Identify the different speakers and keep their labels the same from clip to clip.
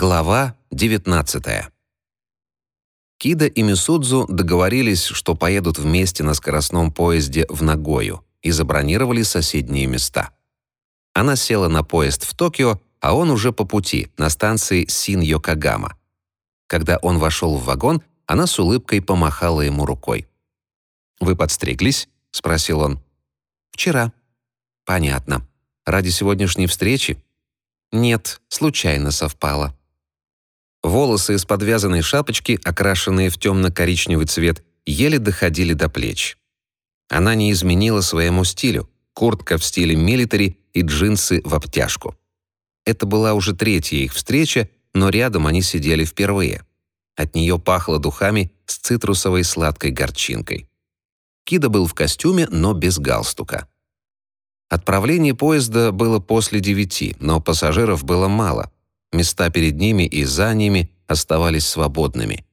Speaker 1: Глава 19. Кида и Мисудзу договорились, что поедут вместе на скоростном поезде в Нагою и забронировали соседние места. Она села на поезд в Токио, а он уже по пути, на станции Син-Йокогама. Когда он вошел в вагон, она с улыбкой помахала ему рукой. «Вы подстриглись?» — спросил он. «Вчера». «Понятно. Ради сегодняшней встречи?» «Нет, случайно совпало». Волосы из подвязанной шапочки, окрашенные в темно-коричневый цвет, еле доходили до плеч. Она не изменила своему стилю. Куртка в стиле милитари и джинсы в обтяжку. Это была уже третья их встреча, но рядом они сидели впервые. От нее пахло духами с цитрусовой сладкой горчинкой. Кида был в костюме, но без галстука. Отправление поезда было после девяти, но пассажиров было мало. Места перед ними и за ними оставались свободными.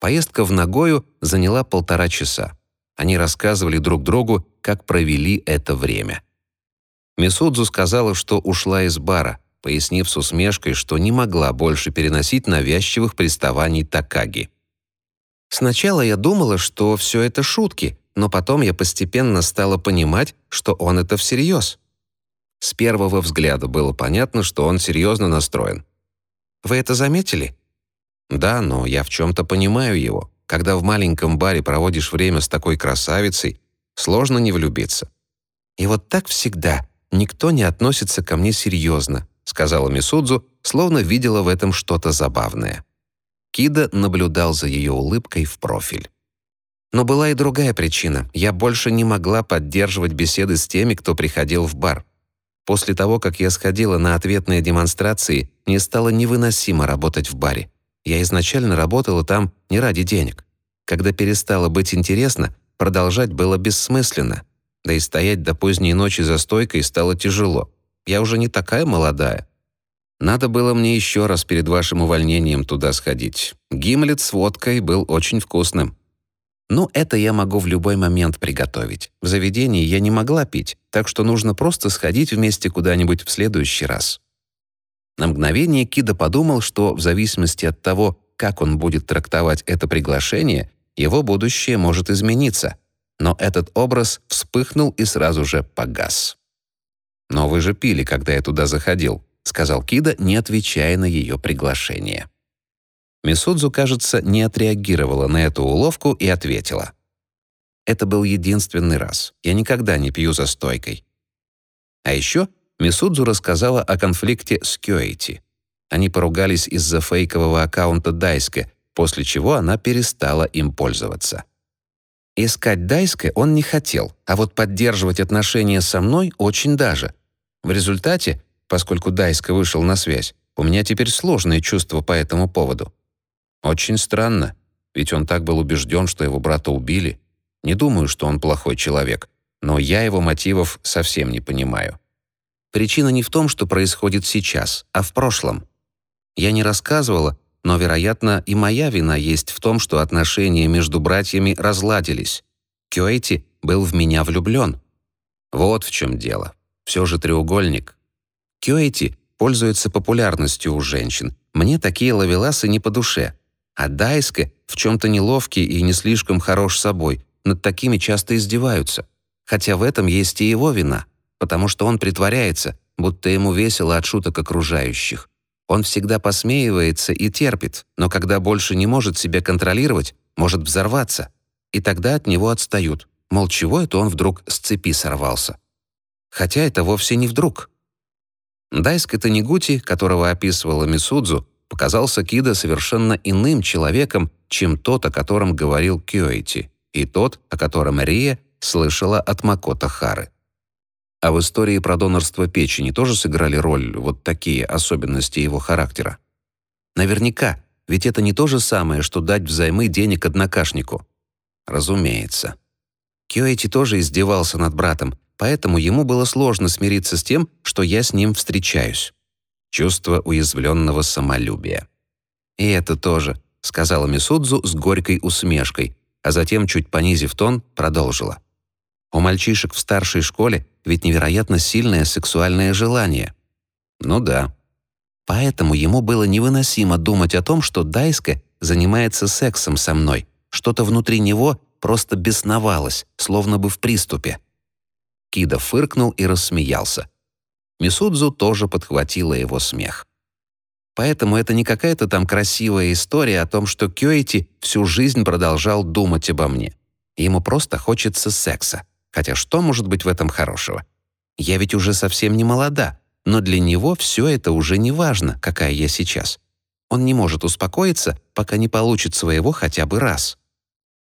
Speaker 1: Поездка в Нагою заняла полтора часа. Они рассказывали друг другу, как провели это время. Мисудзу сказала, что ушла из бара, пояснив с усмешкой, что не могла больше переносить навязчивых приставаний Такаги. «Сначала я думала, что все это шутки, но потом я постепенно стала понимать, что он это всерьез. С первого взгляда было понятно, что он серьезно настроен. «Вы это заметили?» «Да, но я в чем-то понимаю его. Когда в маленьком баре проводишь время с такой красавицей, сложно не влюбиться». «И вот так всегда. Никто не относится ко мне серьезно», сказала Мисудзу, словно видела в этом что-то забавное. Кида наблюдал за ее улыбкой в профиль. Но была и другая причина. Я больше не могла поддерживать беседы с теми, кто приходил в бар. После того, как я сходила на ответные демонстрации, мне стало невыносимо работать в баре. Я изначально работала там не ради денег. Когда перестало быть интересно, продолжать было бессмысленно. Да и стоять до поздней ночи за стойкой стало тяжело. Я уже не такая молодая. Надо было мне еще раз перед вашим увольнением туда сходить. Гимлет с водкой был очень вкусным. Ну, это я могу в любой момент приготовить. В заведении я не могла пить, так что нужно просто сходить вместе куда-нибудь в следующий раз. На мгновение Кида подумал, что в зависимости от того, как он будет трактовать это приглашение, его будущее может измениться. Но этот образ вспыхнул и сразу же погас. «Но вы же пили, когда я туда заходил», — сказал Кида, не отвечая на ее приглашение. Мисудзу, кажется, не отреагировала на эту уловку и ответила. «Это был единственный раз. Я никогда не пью за стойкой». А еще Мисудзу рассказала о конфликте с Кёэти. Они поругались из-за фейкового аккаунта Дайска, после чего она перестала им пользоваться. Искать Дайска он не хотел, а вот поддерживать отношения со мной очень даже. В результате, поскольку Дайска вышел на связь, у меня теперь сложные чувства по этому поводу. Очень странно, ведь он так был убежден, что его брата убили. Не думаю, что он плохой человек, но я его мотивов совсем не понимаю. Причина не в том, что происходит сейчас, а в прошлом. Я не рассказывала, но, вероятно, и моя вина есть в том, что отношения между братьями разладились. Кёэти был в меня влюблен. Вот в чем дело. Все же треугольник. Кёэти пользуется популярностью у женщин. Мне такие ловеласы не по душе. А Дайске в чем-то неловкий и не слишком хорош собой. Над такими часто издеваются. Хотя в этом есть и его вина, потому что он притворяется, будто ему весело от шуток окружающих. Он всегда посмеивается и терпит, но когда больше не может себя контролировать, может взорваться. И тогда от него отстают. Мол, чего это он вдруг с цепи сорвался? Хотя это вовсе не вдруг. Дайске Танигути, которого описывала Мисудзу, показался Кида совершенно иным человеком, чем тот, о котором говорил Кёэти, и тот, о котором Рия слышала от Макото Хары. А в истории про донорство печени тоже сыграли роль вот такие особенности его характера? Наверняка, ведь это не то же самое, что дать взаймы денег однокашнику. Разумеется. Кёэти тоже издевался над братом, поэтому ему было сложно смириться с тем, что я с ним встречаюсь чувство уязвленного самолюбия. «И это тоже», — сказала Мисудзу с горькой усмешкой, а затем, чуть понизив тон, продолжила. «У мальчишек в старшей школе ведь невероятно сильное сексуальное желание». «Ну да». Поэтому ему было невыносимо думать о том, что Дайска занимается сексом со мной. Что-то внутри него просто бесновалось, словно бы в приступе. Кида фыркнул и рассмеялся. Мисудзу тоже подхватила его смех. Поэтому это не какая-то там красивая история о том, что Кёэти всю жизнь продолжал думать обо мне. Ему просто хочется секса. Хотя что может быть в этом хорошего? Я ведь уже совсем не молода, но для него все это уже не важно, какая я сейчас. Он не может успокоиться, пока не получит своего хотя бы раз.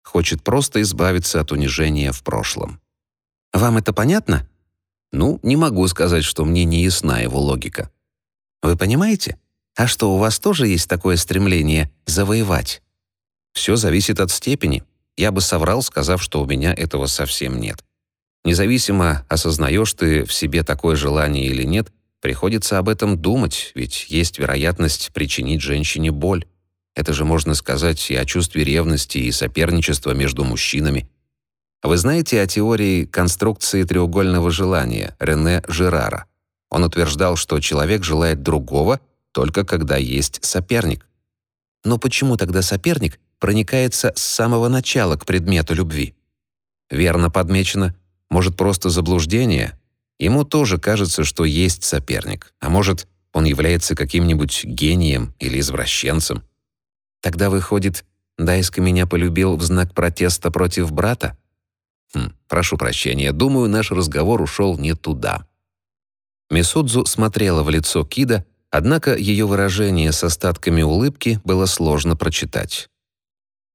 Speaker 1: Хочет просто избавиться от унижения в прошлом. Вам это понятно? Ну, не могу сказать, что мне не ясна его логика. Вы понимаете? А что, у вас тоже есть такое стремление завоевать? Все зависит от степени. Я бы соврал, сказав, что у меня этого совсем нет. Независимо, осознаешь ты в себе такое желание или нет, приходится об этом думать, ведь есть вероятность причинить женщине боль. Это же можно сказать и о чувстве ревности и соперничества между мужчинами. Вы знаете о теории конструкции треугольного желания Рене Жерара? Он утверждал, что человек желает другого только когда есть соперник. Но почему тогда соперник проникается с самого начала к предмету любви? Верно подмечено, может просто заблуждение? Ему тоже кажется, что есть соперник, а может, он является каким-нибудь гением или извращенцем. Тогда выходит, Дайска меня полюбил в знак протеста против брата? Хм, прошу прощения, думаю, наш разговор ушел не туда. Мисудзу смотрела в лицо Кида, однако ее выражение с остатками улыбки было сложно прочитать.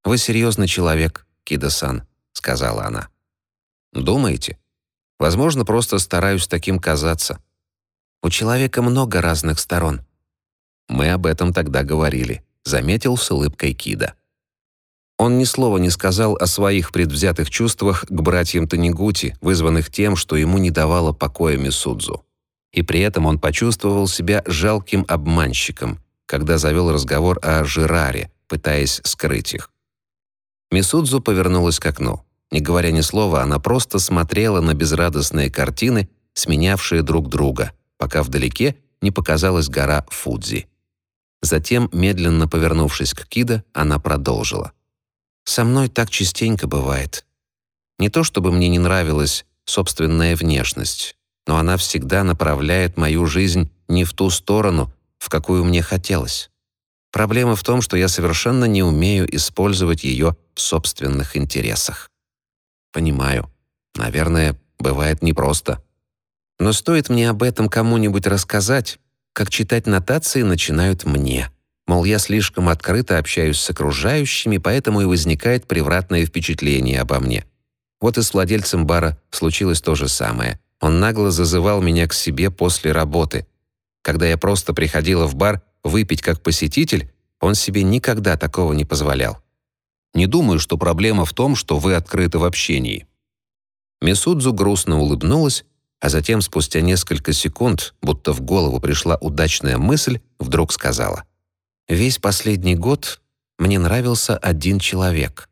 Speaker 1: «Вы серьезный человек, Кида-сан», — сказала она. «Думаете? Возможно, просто стараюсь таким казаться. У человека много разных сторон». «Мы об этом тогда говорили», — заметил с улыбкой Кида. Он ни слова не сказал о своих предвзятых чувствах к братьям Танигути, вызванных тем, что ему не давало покоя Мисудзу. И при этом он почувствовал себя жалким обманщиком, когда завел разговор о Жираре, пытаясь скрыть их. Мисудзу повернулась к окну. Не говоря ни слова, она просто смотрела на безрадостные картины, сменявшие друг друга, пока вдалеке не показалась гора Фудзи. Затем, медленно повернувшись к Кида, она продолжила. Со мной так частенько бывает. Не то чтобы мне не нравилась собственная внешность, но она всегда направляет мою жизнь не в ту сторону, в какую мне хотелось. Проблема в том, что я совершенно не умею использовать ее в собственных интересах. Понимаю. Наверное, бывает непросто. Но стоит мне об этом кому-нибудь рассказать, как читать нотации начинают мне. Мол, я слишком открыто общаюсь с окружающими, поэтому и возникает превратное впечатление обо мне. Вот и с владельцем бара случилось то же самое. Он нагло зазывал меня к себе после работы. Когда я просто приходила в бар выпить как посетитель, он себе никогда такого не позволял. Не думаю, что проблема в том, что вы открыты в общении. Мисудзу грустно улыбнулась, а затем спустя несколько секунд, будто в голову пришла удачная мысль, вдруг сказала: Весь последний год мне нравился один человек.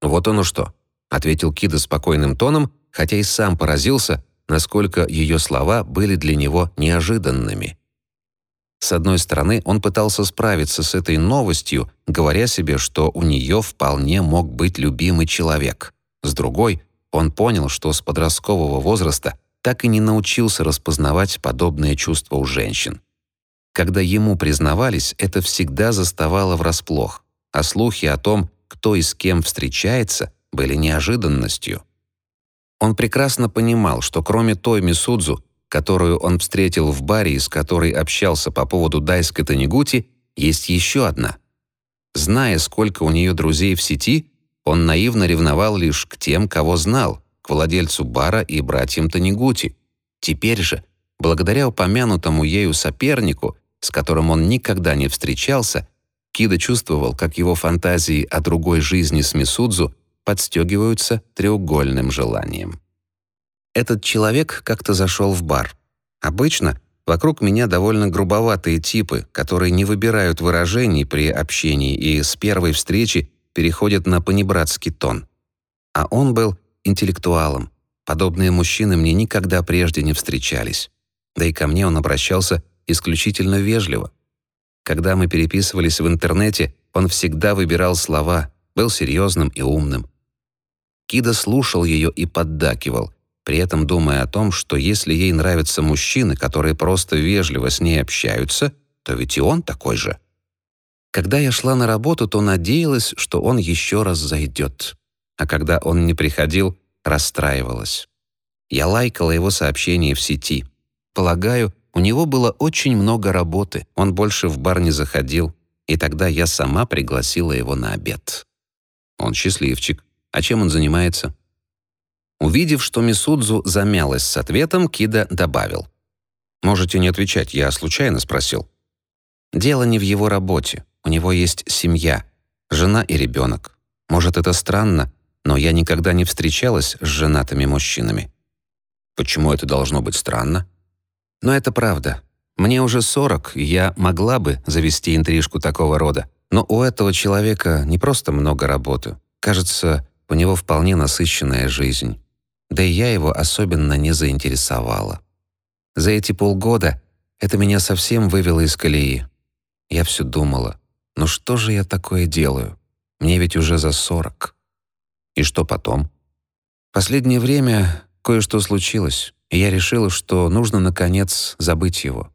Speaker 1: Вот оно что, ответил Кида спокойным тоном, хотя и сам поразился, насколько ее слова были для него неожиданными. С одной стороны, он пытался справиться с этой новостью, говоря себе, что у нее вполне мог быть любимый человек. С другой, он понял, что с подросткового возраста так и не научился распознавать подобные чувства у женщин. Когда ему признавались, это всегда заставало врасплох, а слухи о том, кто и с кем встречается, были неожиданностью. Он прекрасно понимал, что кроме той Мисудзу, которую он встретил в баре и с которой общался по поводу Дайска Танигути, есть еще одна. Зная, сколько у нее друзей в сети, он наивно ревновал лишь к тем, кого знал, к владельцу бара и братьям Танигути. Теперь же, благодаря упомянутому ею сопернику, с которым он никогда не встречался, Кида чувствовал, как его фантазии о другой жизни с Мисудзу подстегиваются треугольным желанием. Этот человек как-то зашел в бар. Обычно вокруг меня довольно грубоватые типы, которые не выбирают выражений при общении и с первой встречи переходят на понебратский тон. А он был интеллектуалом. Подобные мужчины мне никогда прежде не встречались. Да и ко мне он обращался исключительно вежливо. Когда мы переписывались в интернете, он всегда выбирал слова, был серьезным и умным. Кида слушал ее и поддакивал, при этом думая о том, что если ей нравятся мужчины, которые просто вежливо с ней общаются, то ведь и он такой же. Когда я шла на работу, то надеялась, что он еще раз зайдет. А когда он не приходил, расстраивалась. Я лайкала его сообщения в сети. Полагаю, у него было очень много работы, он больше в бар не заходил, и тогда я сама пригласила его на обед. Он счастливчик. А чем он занимается? Увидев, что Мисудзу замялась с ответом, Кида добавил. «Можете не отвечать, я случайно спросил». «Дело не в его работе. У него есть семья, жена и ребенок. Может, это странно, но я никогда не встречалась с женатыми мужчинами». «Почему это должно быть странно?» Но это правда. Мне уже 40, и я могла бы завести интрижку такого рода. Но у этого человека не просто много работы. Кажется, у него вполне насыщенная жизнь. Да и я его особенно не заинтересовала. За эти полгода это меня совсем вывело из колеи. Я все думала, ну что же я такое делаю? Мне ведь уже за 40. И что потом? Последнее время кое-что случилось и я решила, что нужно, наконец, забыть его.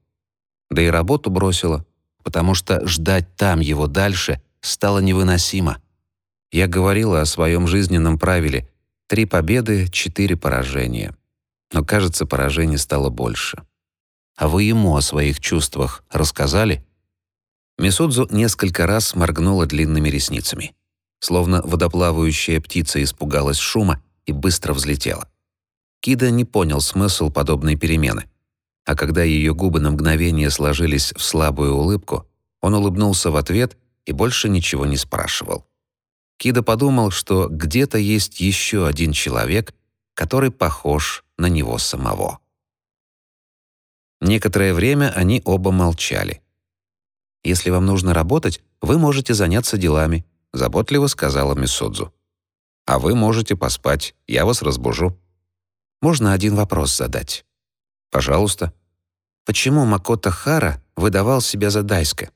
Speaker 1: Да и работу бросила, потому что ждать там его дальше стало невыносимо. Я говорила о своем жизненном правиле «три победы, четыре поражения». Но, кажется, поражений стало больше. А вы ему о своих чувствах рассказали? Мисудзу несколько раз моргнула длинными ресницами. Словно водоплавающая птица испугалась шума и быстро взлетела. Кида не понял смысл подобной перемены. А когда ее губы на мгновение сложились в слабую улыбку, он улыбнулся в ответ и больше ничего не спрашивал. Кида подумал, что где-то есть еще один человек, который похож на него самого. Некоторое время они оба молчали. «Если вам нужно работать, вы можете заняться делами», — заботливо сказала Мисудзу. «А вы можете поспать, я вас разбужу». Можно один вопрос задать? Пожалуйста. Почему Макото Хара выдавал себя за Дайска?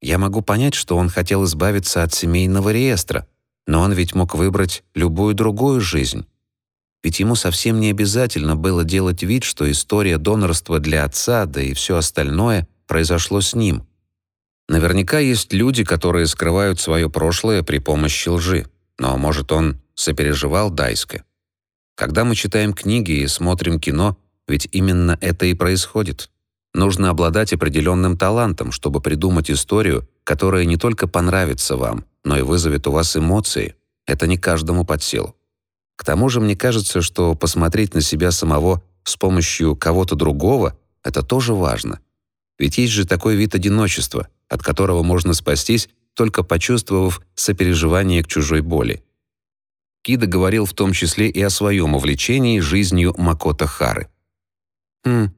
Speaker 1: Я могу понять, что он хотел избавиться от семейного реестра, но он ведь мог выбрать любую другую жизнь. Ведь ему совсем не обязательно было делать вид, что история донорства для отца, да и все остальное произошло с ним. Наверняка есть люди, которые скрывают свое прошлое при помощи лжи. Но, может, он сопереживал Дайска. Когда мы читаем книги и смотрим кино, ведь именно это и происходит. Нужно обладать определенным талантом, чтобы придумать историю, которая не только понравится вам, но и вызовет у вас эмоции. Это не каждому под силу. К тому же мне кажется, что посмотреть на себя самого с помощью кого-то другого — это тоже важно. Ведь есть же такой вид одиночества, от которого можно спастись, только почувствовав сопереживание к чужой боли. Кида говорил в том числе и о своем увлечении жизнью Макото Хары. «Хм,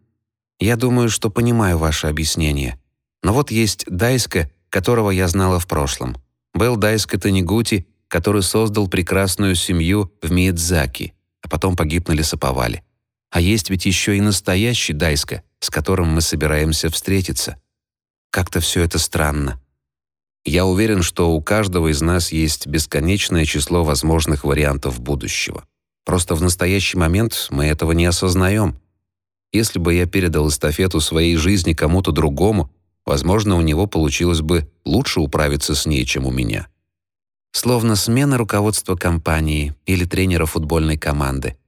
Speaker 1: я думаю, что понимаю ваше объяснение. Но вот есть Дайска, которого я знала в прошлом. Был Дайска Танигути, который создал прекрасную семью в Миядзаки, а потом погиб на лесоповале. А есть ведь еще и настоящий Дайска, с которым мы собираемся встретиться. Как-то все это странно. Я уверен, что у каждого из нас есть бесконечное число возможных вариантов будущего. Просто в настоящий момент мы этого не осознаем. Если бы я передал эстафету своей жизни кому-то другому, возможно, у него получилось бы лучше управиться с ней, чем у меня. Словно смена руководства компании или тренера футбольной команды.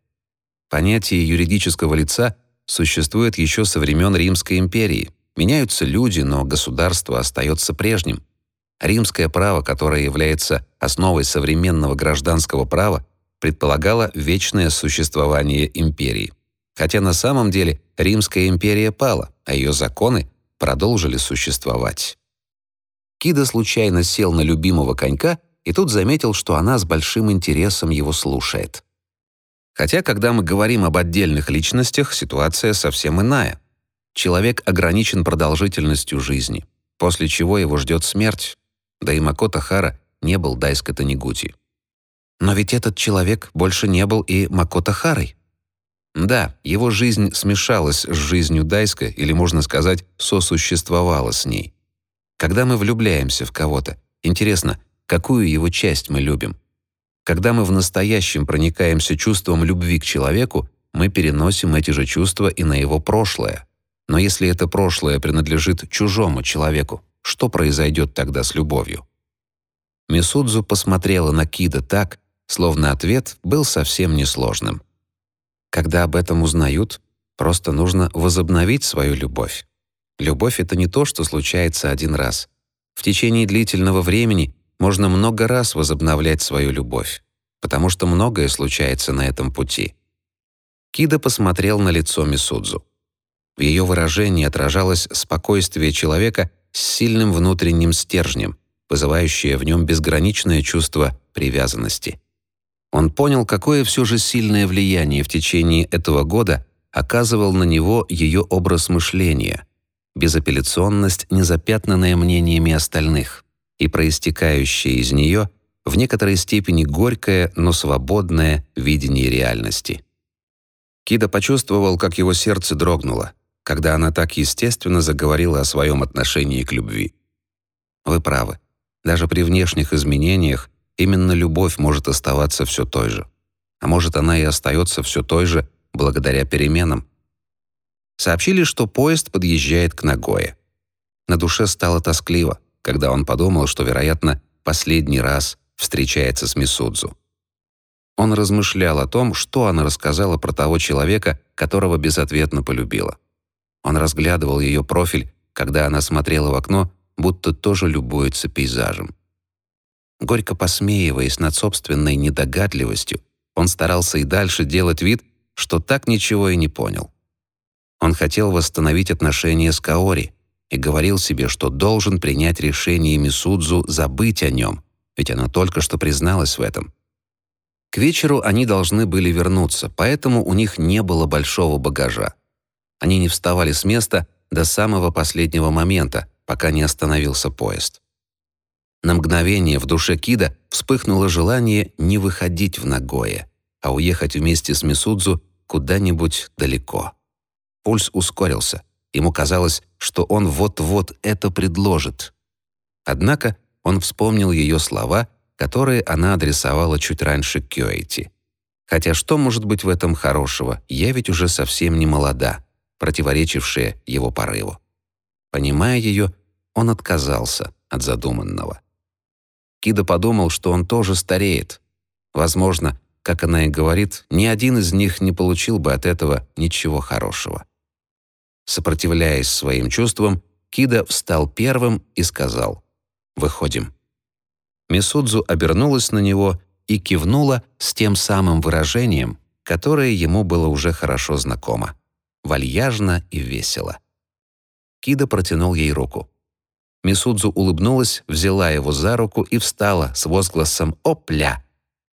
Speaker 1: Понятие юридического лица существует еще со времен Римской империи. Меняются люди, но государство остается прежним. Римское право, которое является основой современного гражданского права, предполагало вечное существование империи. Хотя на самом деле Римская империя пала, а ее законы продолжили существовать. Кида случайно сел на любимого конька и тут заметил, что она с большим интересом его слушает. Хотя, когда мы говорим об отдельных личностях, ситуация совсем иная. Человек ограничен продолжительностью жизни, после чего его ждет смерть, да и Макото Хара не был Дайска Танигути. Но ведь этот человек больше не был и Макото Харой. Да, его жизнь смешалась с жизнью Дайска, или, можно сказать, сосуществовала с ней. Когда мы влюбляемся в кого-то, интересно, какую его часть мы любим? Когда мы в настоящем проникаемся чувством любви к человеку, мы переносим эти же чувства и на его прошлое. Но если это прошлое принадлежит чужому человеку, что произойдет тогда с любовью? Мисудзу посмотрела на Кида так, словно ответ был совсем несложным. Когда об этом узнают, просто нужно возобновить свою любовь. Любовь — это не то, что случается один раз. В течение длительного времени можно много раз возобновлять свою любовь, потому что многое случается на этом пути. Кида посмотрел на лицо Мисудзу. В ее выражении отражалось спокойствие человека с сильным внутренним стержнем, вызывающее в нем безграничное чувство привязанности. Он понял, какое все же сильное влияние в течение этого года оказывал на него ее образ мышления, безапелляционность, незапятнанная мнениями остальных, и проистекающее из нее в некоторой степени горькое, но свободное видение реальности. Кида почувствовал, как его сердце дрогнуло, когда она так естественно заговорила о своем отношении к любви. Вы правы. Даже при внешних изменениях именно любовь может оставаться все той же. А может, она и остается все той же благодаря переменам. Сообщили, что поезд подъезжает к Нагое. На душе стало тоскливо, когда он подумал, что, вероятно, последний раз встречается с Мисудзу. Он размышлял о том, что она рассказала про того человека, которого безответно полюбила. Он разглядывал ее профиль, когда она смотрела в окно, будто тоже любуется пейзажем. Горько посмеиваясь над собственной недогадливостью, он старался и дальше делать вид, что так ничего и не понял. Он хотел восстановить отношения с Каори и говорил себе, что должен принять решение Мисудзу забыть о нем, ведь она только что призналась в этом. К вечеру они должны были вернуться, поэтому у них не было большого багажа. Они не вставали с места до самого последнего момента, пока не остановился поезд. На мгновение в душе Кида вспыхнуло желание не выходить в Нагое, а уехать вместе с Мисудзу куда-нибудь далеко. Пульс ускорился. Ему казалось, что он вот-вот это предложит. Однако он вспомнил ее слова, которые она адресовала чуть раньше Кёэти. Хотя что может быть в этом хорошего? Я ведь уже совсем не молода, противоречившая его порыву. Понимая ее, он отказался от задуманного. Кида подумал, что он тоже стареет. Возможно, как она и говорит, ни один из них не получил бы от этого ничего хорошего. Сопротивляясь своим чувствам, Кида встал первым и сказал «Выходим». Мисудзу обернулась на него и кивнула с тем самым выражением, которое ему было уже хорошо знакомо. Вальяжно и весело. Кида протянул ей руку. Мисудзу улыбнулась, взяла его за руку и встала с возгласом «Опля!»,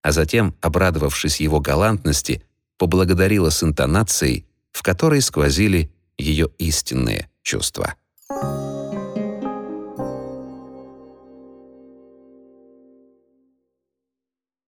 Speaker 1: а затем, обрадовавшись его галантности, поблагодарила с интонацией, в которой сквозили ее истинные чувства. Thank.